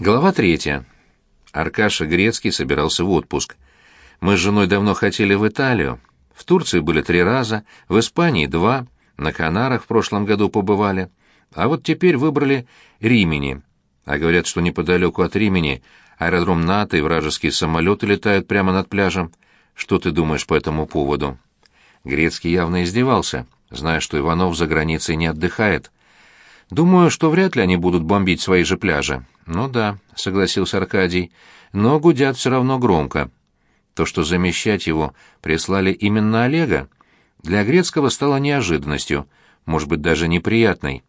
Глава третья. Аркаша Грецкий собирался в отпуск. Мы с женой давно хотели в Италию. В Турции были три раза, в Испании два, на Канарах в прошлом году побывали. А вот теперь выбрали Римени. А говорят, что неподалеку от Римени аэродром НАТО и вражеские самолеты летают прямо над пляжем. Что ты думаешь по этому поводу? Грецкий явно издевался, зная, что Иванов за границей не отдыхает. Думаю, что вряд ли они будут бомбить свои же пляжи. Ну да, согласился Аркадий, но гудят все равно громко. То, что замещать его прислали именно Олега, для Грецкого стало неожиданностью, может быть, даже неприятной.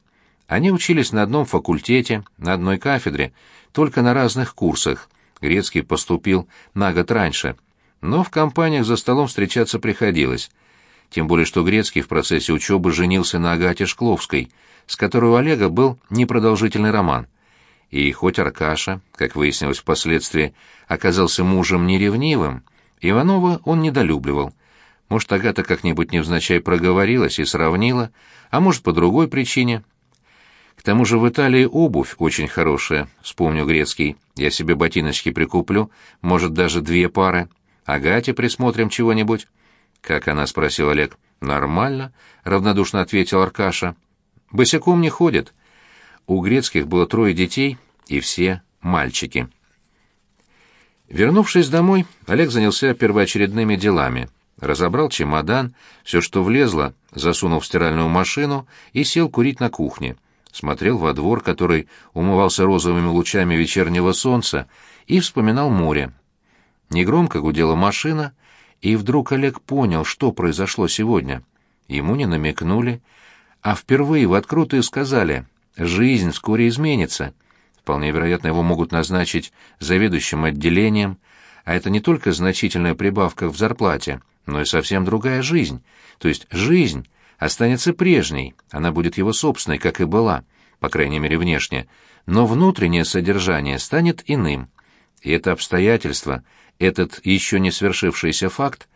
Они учились на одном факультете, на одной кафедре, только на разных курсах. Грецкий поступил на год раньше. Но в компаниях за столом встречаться приходилось. Тем более, что Грецкий в процессе учебы женился на Агате Шкловской — с которой у Олега был непродолжительный роман. И хоть Аркаша, как выяснилось впоследствии, оказался мужем неревнивым, Иванова он недолюбливал. Может, Агата как-нибудь невзначай проговорилась и сравнила, а может, по другой причине. К тому же в Италии обувь очень хорошая, вспомнил Грецкий. Я себе ботиночки прикуплю, может, даже две пары. Агате присмотрим чего-нибудь. Как она, спросил Олег. Нормально, равнодушно ответил Аркаша. Босиком не ходит. У Грецких было трое детей, и все мальчики. Вернувшись домой, Олег занялся первоочередными делами. Разобрал чемодан, все, что влезло, засунул в стиральную машину и сел курить на кухне. Смотрел во двор, который умывался розовыми лучами вечернего солнца, и вспоминал море. Негромко гудела машина, и вдруг Олег понял, что произошло сегодня. Ему не намекнули, а впервые в открытую сказали «жизнь вскоре изменится». Вполне вероятно, его могут назначить заведующим отделением, а это не только значительная прибавка в зарплате, но и совсем другая жизнь. То есть жизнь останется прежней, она будет его собственной, как и была, по крайней мере внешне, но внутреннее содержание станет иным. И это обстоятельство, этот еще не свершившийся факт,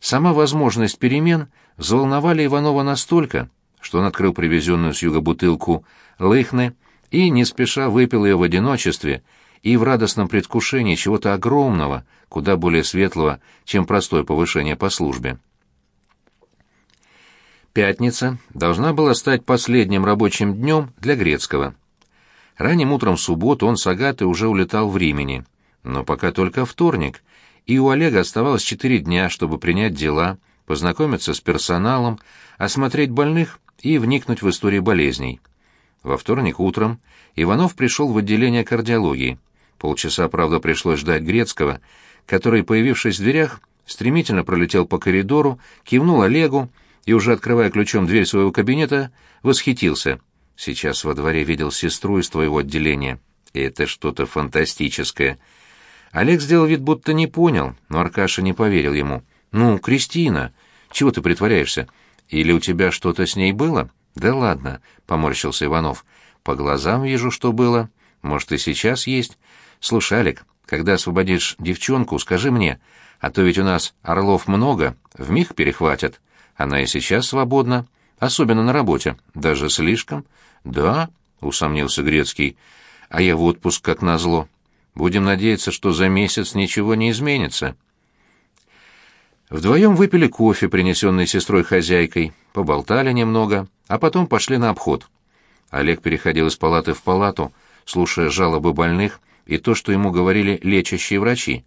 сама возможность перемен взволновали Иванова настолько, что он открыл привезенную с юга бутылку лыхны и не спеша выпил ее в одиночестве и в радостном предвкушении чего-то огромного, куда более светлого, чем простое повышение по службе. Пятница должна была стать последним рабочим днем для Грецкого. Ранним утром в субботу он с Агатой уже улетал в Римени, но пока только вторник, и у Олега оставалось четыре дня, чтобы принять дела, познакомиться с персоналом, осмотреть больных и вникнуть в историю болезней. Во вторник утром Иванов пришел в отделение кардиологии. Полчаса, правда, пришлось ждать Грецкого, который, появившись в дверях, стремительно пролетел по коридору, кивнул Олегу и, уже открывая ключом дверь своего кабинета, восхитился. «Сейчас во дворе видел сестру из твоего отделения. И это что-то фантастическое». Олег сделал вид, будто не понял, но Аркаша не поверил ему. «Ну, Кристина, чего ты притворяешься? Или у тебя что-то с ней было? Да ладно, поморщился Иванов. По глазам вижу, что было. Может, и сейчас есть. Слушай, Алик, когда освободишь девчонку, скажи мне, а то ведь у нас орлов много, в миг перехватят. Она и сейчас свободна, особенно на работе. Даже слишком? Да, усомнился Грецкий. А я в отпуск как назло. Будем надеяться, что за месяц ничего не изменится. Вдвоем выпили кофе, принесенный сестрой-хозяйкой, поболтали немного, а потом пошли на обход. Олег переходил из палаты в палату, слушая жалобы больных и то, что ему говорили лечащие врачи.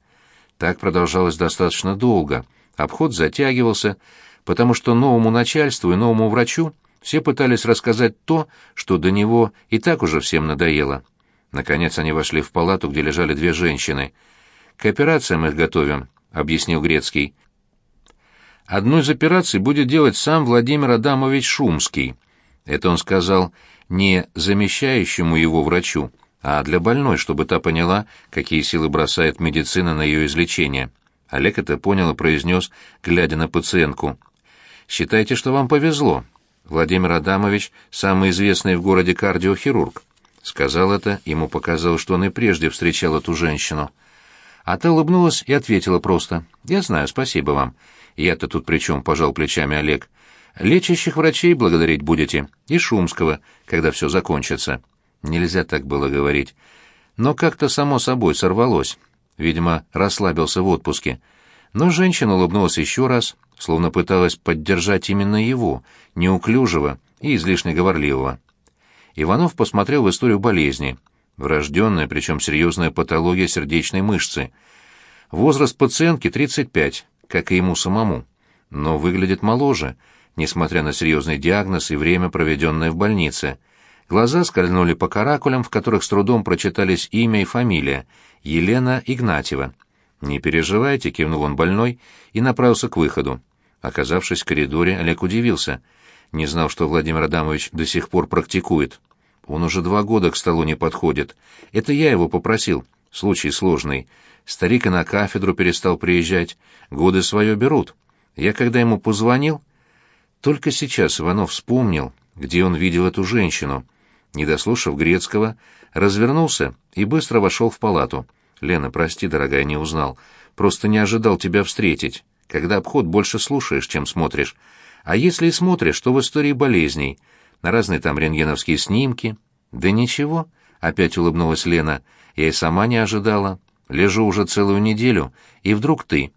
Так продолжалось достаточно долго. Обход затягивался, потому что новому начальству и новому врачу все пытались рассказать то, что до него и так уже всем надоело. Наконец они вошли в палату, где лежали две женщины. «К операциям их готовим», — объяснил Грецкий. Одну из операций будет делать сам Владимир Адамович Шумский. Это он сказал не замещающему его врачу, а для больной, чтобы та поняла, какие силы бросает медицина на ее излечение. Олег это понял и произнес, глядя на пациентку. «Считайте, что вам повезло. Владимир Адамович — самый известный в городе кардиохирург». Сказал это, ему показалось, что он и прежде встречал эту женщину. А та улыбнулась и ответила просто. «Я знаю, спасибо вам. Я-то тут при чем, пожал плечами Олег. Лечащих врачей благодарить будете. И Шумского, когда все закончится. Нельзя так было говорить. но как-то само собой сорвалось. Видимо, расслабился в отпуске. Но женщина улыбнулась еще раз, словно пыталась поддержать именно его, неуклюжего и излишне говорливого. Иванов посмотрел в историю болезни. Врожденная, причем серьезная патология сердечной мышцы. Возраст пациентки 35, как и ему самому. Но выглядит моложе, несмотря на серьезный диагноз и время, проведенное в больнице. Глаза скользнули по каракулям, в которых с трудом прочитались имя и фамилия — Елена Игнатьева. «Не переживайте», — кивнул он больной и направился к выходу. Оказавшись в коридоре, Олег удивился. Не знал, что Владимир Адамович до сих пор практикует. Он уже два года к столу не подходит. Это я его попросил. Случай сложный. Старик и на кафедру перестал приезжать. Годы свое берут. Я когда ему позвонил... Только сейчас Иванов вспомнил, где он видел эту женщину. Не дослушав Грецкого, развернулся и быстро вошел в палату. «Лена, прости, дорогая, не узнал. Просто не ожидал тебя встретить. Когда обход больше слушаешь, чем смотришь. А если и смотришь, то в истории болезней. На разные там рентгеновские снимки. Да ничего, — опять улыбнулась Лена. Я и сама не ожидала. Лежу уже целую неделю, и вдруг ты.